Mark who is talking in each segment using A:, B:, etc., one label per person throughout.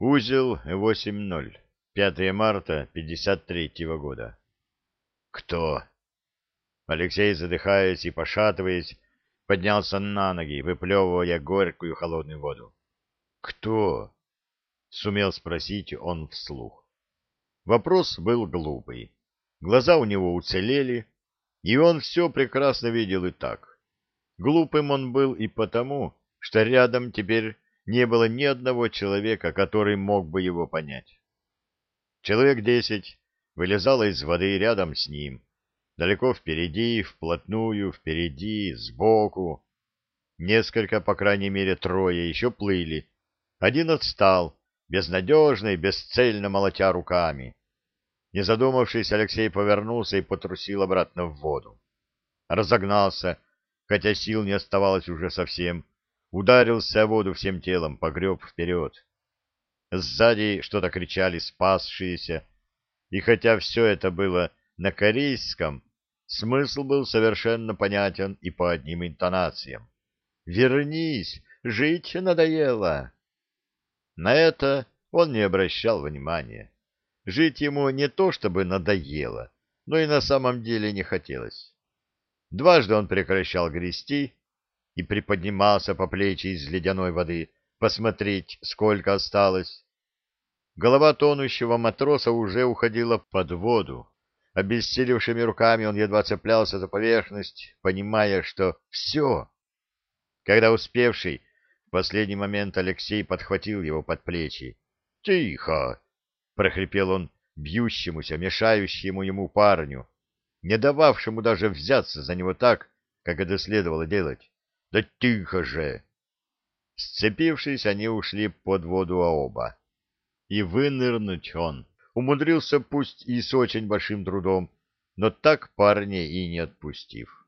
A: Узел 8.0. 5 марта 53 года. Кто? Алексей, задыхаясь и пошатываясь, поднялся на ноги, выплевывая горькую холодную воду. Кто? Сумел спросить он вслух. Вопрос был глупый. Глаза у него уцелели, и он все прекрасно видел и так. Глупым он был и потому, что рядом теперь не было ни одного человека, который мог бы его понять. Человек десять вылезало из воды рядом с ним, далеко впереди, вплотную, впереди, сбоку. Несколько, по крайней мере, трое еще плыли. Один отстал, безнадежно и бесцельно молотя руками. Не задумавшись, Алексей повернулся и потрусил обратно в воду. Разогнался, хотя сил не оставалось уже совсем, ударился о воду всем телом, погреб вперед. Сзади что-то кричали спасшиеся, и хотя все это было на корейском, смысл был совершенно понятен и по одним интонациям. «Вернись! Жить надоело!» На это он не обращал внимания. Жить ему не то чтобы надоело, но и на самом деле не хотелось. Дважды он прекращал грести и приподнимался по плечи из ледяной воды, посмотреть, сколько осталось. Голова тонущего матроса уже уходила под воду. Обессилевшими руками он едва цеплялся за поверхность, понимая, что все. Когда успевший, в последний момент Алексей подхватил его под плечи. «Тихо!» — прохрипел он бьющемуся, мешающему ему парню, не дававшему даже взяться за него так, как это следовало делать. «Да тихо же!» Сцепившись, они ушли под воду оба. И вынырнуть он умудрился пусть и с очень большим трудом, но так парня и не отпустив.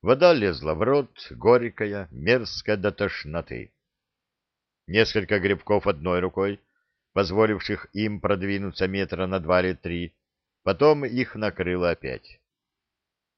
A: Вода лезла в рот, горькая, мерзкая до тошноты. Несколько грибков одной рукой — позволивших им продвинуться метра на два или три. Потом их накрыло опять.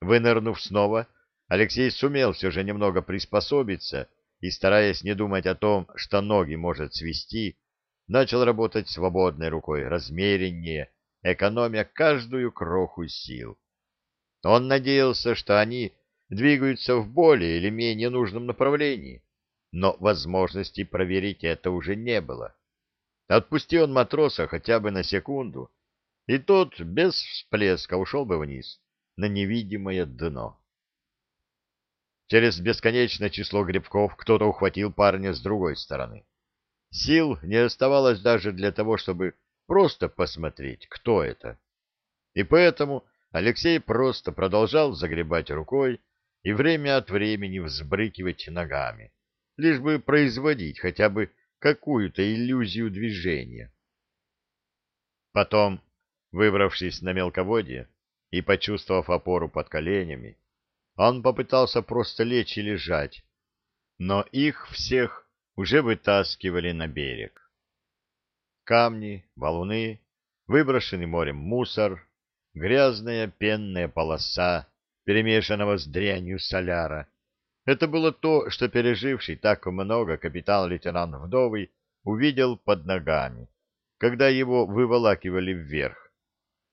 A: Вынырнув снова, Алексей сумел все же немного приспособиться и, стараясь не думать о том, что ноги может свести, начал работать свободной рукой, размереннее, экономя каждую кроху сил. Он надеялся, что они двигаются в более или менее нужном направлении, но возможности проверить это уже не было. Отпусти он матроса хотя бы на секунду, и тот без всплеска ушел бы вниз, на невидимое дно. Через бесконечное число грибков кто-то ухватил парня с другой стороны. Сил не оставалось даже для того, чтобы просто посмотреть, кто это. И поэтому Алексей просто продолжал загребать рукой и время от времени взбрыкивать ногами, лишь бы производить хотя бы какую-то иллюзию движения. Потом, выбравшись на мелководье и почувствовав опору под коленями, он попытался просто лечь и лежать, но их всех уже вытаскивали на берег. Камни, валуны, выброшенный морем мусор, грязная пенная полоса, перемешанного с дрянью соляра, это было то, что переживший так много капитан-лейтенант Вдовый увидел под ногами, когда его выволакивали вверх.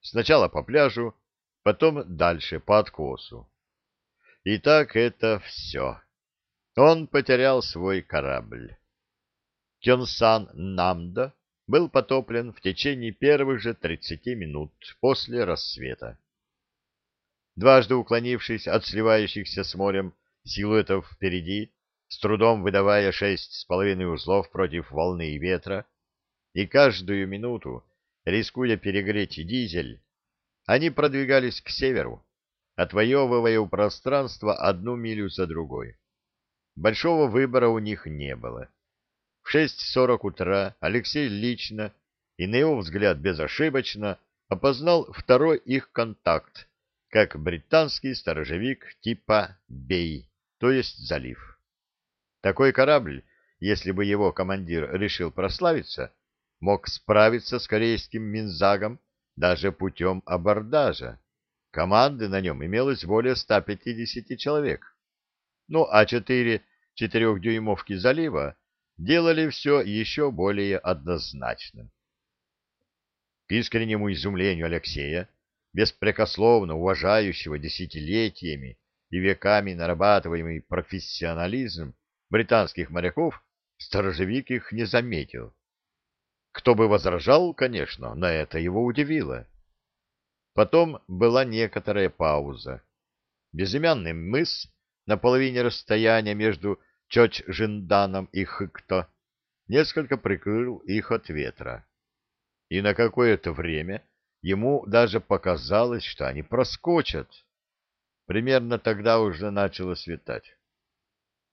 A: Сначала по пляжу, потом дальше по откосу. И так это все. Он потерял свой корабль. Кёнсан Намда был потоплен в течение первых же 30 минут после рассвета. Дважды уклонившись от сливающихся с морем силуэтов впереди, с трудом выдавая шесть с половиной узлов против волны и ветра, и каждую минуту, рискуя перегреть дизель, они продвигались к северу, отвоевывая у пространства одну милю за другой. Большого выбора у них не было. В 6.40 утра Алексей лично и, на его взгляд, безошибочно опознал второй их контакт, как британский сторожевик типа «Бей» то есть залив. Такой корабль, если бы его командир решил прославиться, мог справиться с корейским Минзагом даже путем абордажа. Команды на нем имелось более 150 человек. Ну, а четыре четырехдюймовки залива делали все еще более однозначным. К искреннему изумлению Алексея, беспрекословно уважающего десятилетиями и веками нарабатываемый профессионализм британских моряков, сторожевик их не заметил. Кто бы возражал, конечно, но это его удивило. Потом была некоторая пауза. Безымянный мыс на половине расстояния между Чоч-Жинданом и Хыкто несколько прикрыл их от ветра. И на какое-то время ему даже показалось, что они проскочат. Примерно тогда уже начало светать.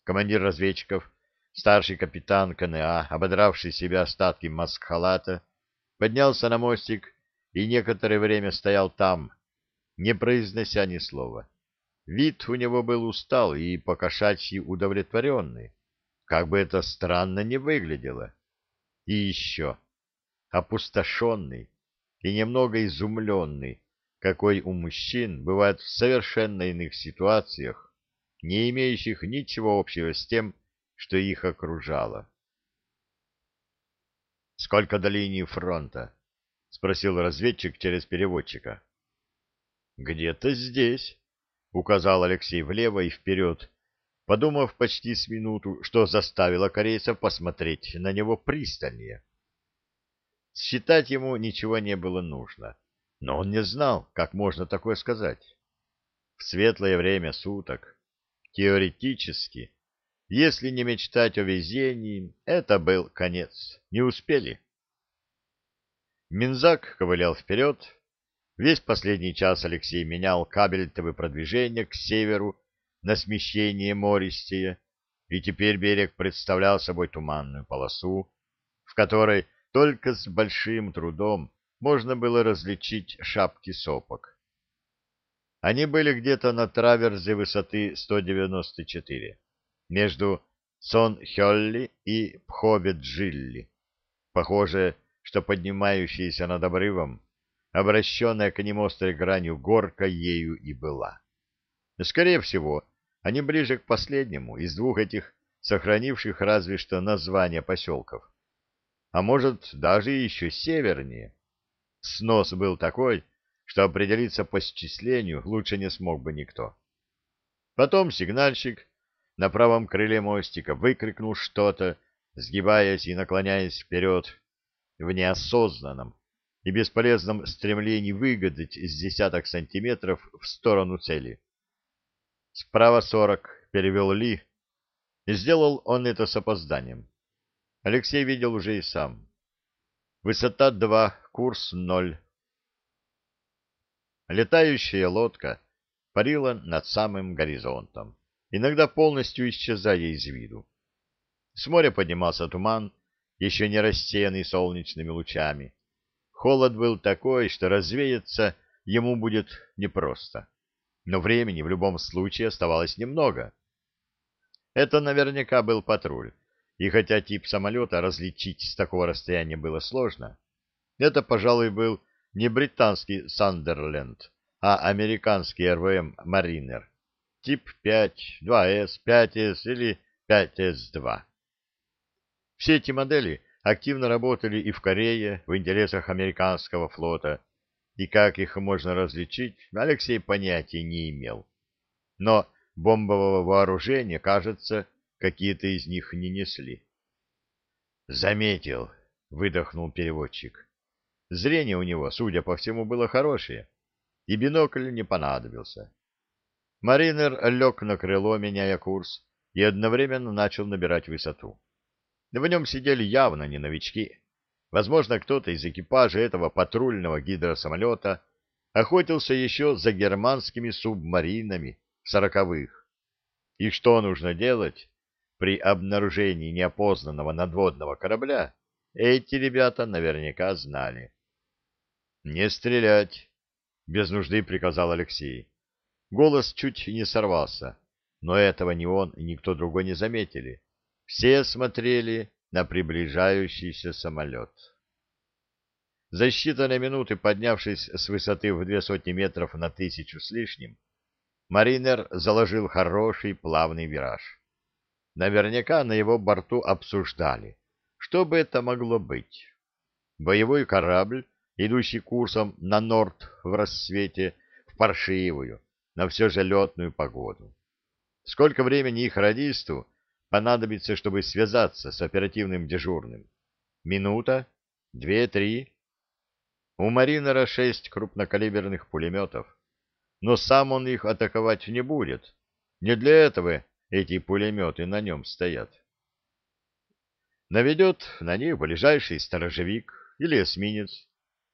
A: Командир разведчиков, старший капитан КНА, ободравший себя остатки маскхалата, поднялся на мостик и некоторое время стоял там, не произнося ни слова. Вид у него был усталый и покошачьи удовлетворенный, как бы это странно не выглядело. И еще опустошенный и немного изумленный, какой у мужчин бывает в совершенно иных ситуациях, не имеющих ничего общего с тем, что их окружало. «Сколько до линии фронта?» — спросил разведчик через переводчика. «Где-то здесь», — указал Алексей влево и вперед, подумав почти с минуту, что заставило корейцев посмотреть на него пристальнее. Считать ему ничего не было нужно, но он не знал, как можно такое сказать. В светлое время суток, теоретически, если не мечтать о везении, это был конец, не успели. Минзак ковылял вперед. Весь последний час Алексей менял кабельтовое продвижение к северу на смещение Мористия, и теперь берег представлял собой туманную полосу, в которой только с большим трудом можно было различить шапки сопок. Они были где-то на траверзе высоты 194, между Сон-Хёлли и Пхове-Джилли. Похоже, что поднимающаяся над обрывом, обращенная к нему острой гранью горка ею и была. Скорее всего, они ближе к последнему из двух этих сохранивших разве что названия поселков. А может, даже еще севернее. Снос был такой, что определиться по счислению лучше не смог бы никто. Потом сигнальщик на правом крыле мостика выкрикнул что-то, сгибаясь и наклоняясь вперед, в неосознанном и бесполезном стремлении выгадать с десяток сантиметров в сторону цели. «Справа сорок», — перевел Ли, и сделал он это с опозданием. Алексей видел уже и сам. Высота два, курс ноль. Летающая лодка парила над самым горизонтом, иногда полностью исчезая из виду. С моря поднимался туман, еще не рассеянный солнечными лучами. Холод был такой, что развеяться ему будет непросто. Но времени в любом случае оставалось немного. Это наверняка был патруль, и хотя тип самолета различить с такого расстояния было сложно, это, пожалуй, был не британский «Сандерленд», а американский РВМ «Маринер», тип 5, 2С, 5С или 5С2. Все эти модели активно работали и в Корее в интересах американского флота, и как их можно различить, Алексей понятия не имел. Но бомбового вооружения, кажется, какие-то из них не несли. «Заметил», — выдохнул переводчик. Зрение у него, судя по всему, было хорошее, и бинокль не понадобился. Маринер лег на крыло, меняя курс, и одновременно начал набирать высоту. В нем сидели явно не новички. Возможно, кто-то из экипажа этого патрульного гидросамолета охотился еще за германскими субмаринами сороковых. И что нужно делать при обнаружении неопознанного надводного корабля, эти ребята наверняка знали. «Не стрелять!» — без нужды приказал Алексей. Голос чуть не сорвался, но этого ни он, ни никто другой не заметили. Все смотрели на приближающийся самолет. За считанные минуты, поднявшись с высоты в две сотни метров на тысячу с лишним, Маринер заложил хороший плавный вираж. Наверняка на его борту обсуждали, что бы это могло быть. Боевой корабль, идущий курсом на норд в рассвете, в паршивую, но все же летную погоду. Сколько времени их радисту понадобится, чтобы связаться с оперативным дежурным? Минута? Две? Три? У Маринера шесть крупнокалиберных пулеметов, но сам он их атаковать не будет. Не для этого эти пулеметы на нем стоят. Наведет на них ближайший сторожевик или эсминец,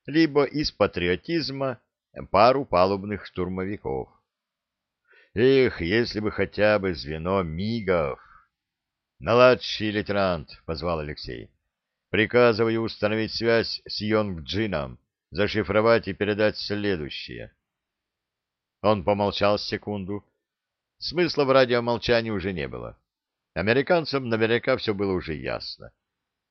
A: либо из патриотизма пару палубных штурмовиков. Эх, если бы хотя бы звено мигов! Наладший лейтенант, — позвал Алексей, — приказываю установить связь с Йонг-Джином зашифровать и передать следующее. Он помолчал секунду. Смысла в радиомолчании уже не было. Американцам наверняка все было уже ясно.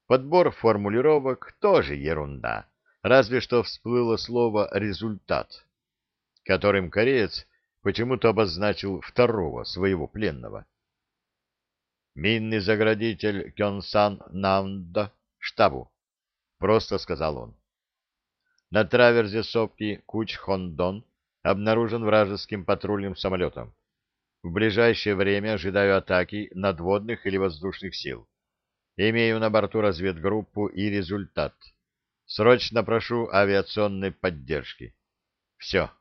A: Подбор формулировок тоже ерунда, разве что всплыло слово «результат», которым кореец почему-то обозначил второго своего пленного. «Минный заградитель Кёнсан Нанда, штабу», — просто сказал он. На траверзе сопки Куч-Хондон обнаружен вражеским патрульным самолетом. В ближайшее время ожидаю атаки надводных или воздушных сил. Имею на борту разведгруппу и результат. Срочно прошу авиационной поддержки. Все.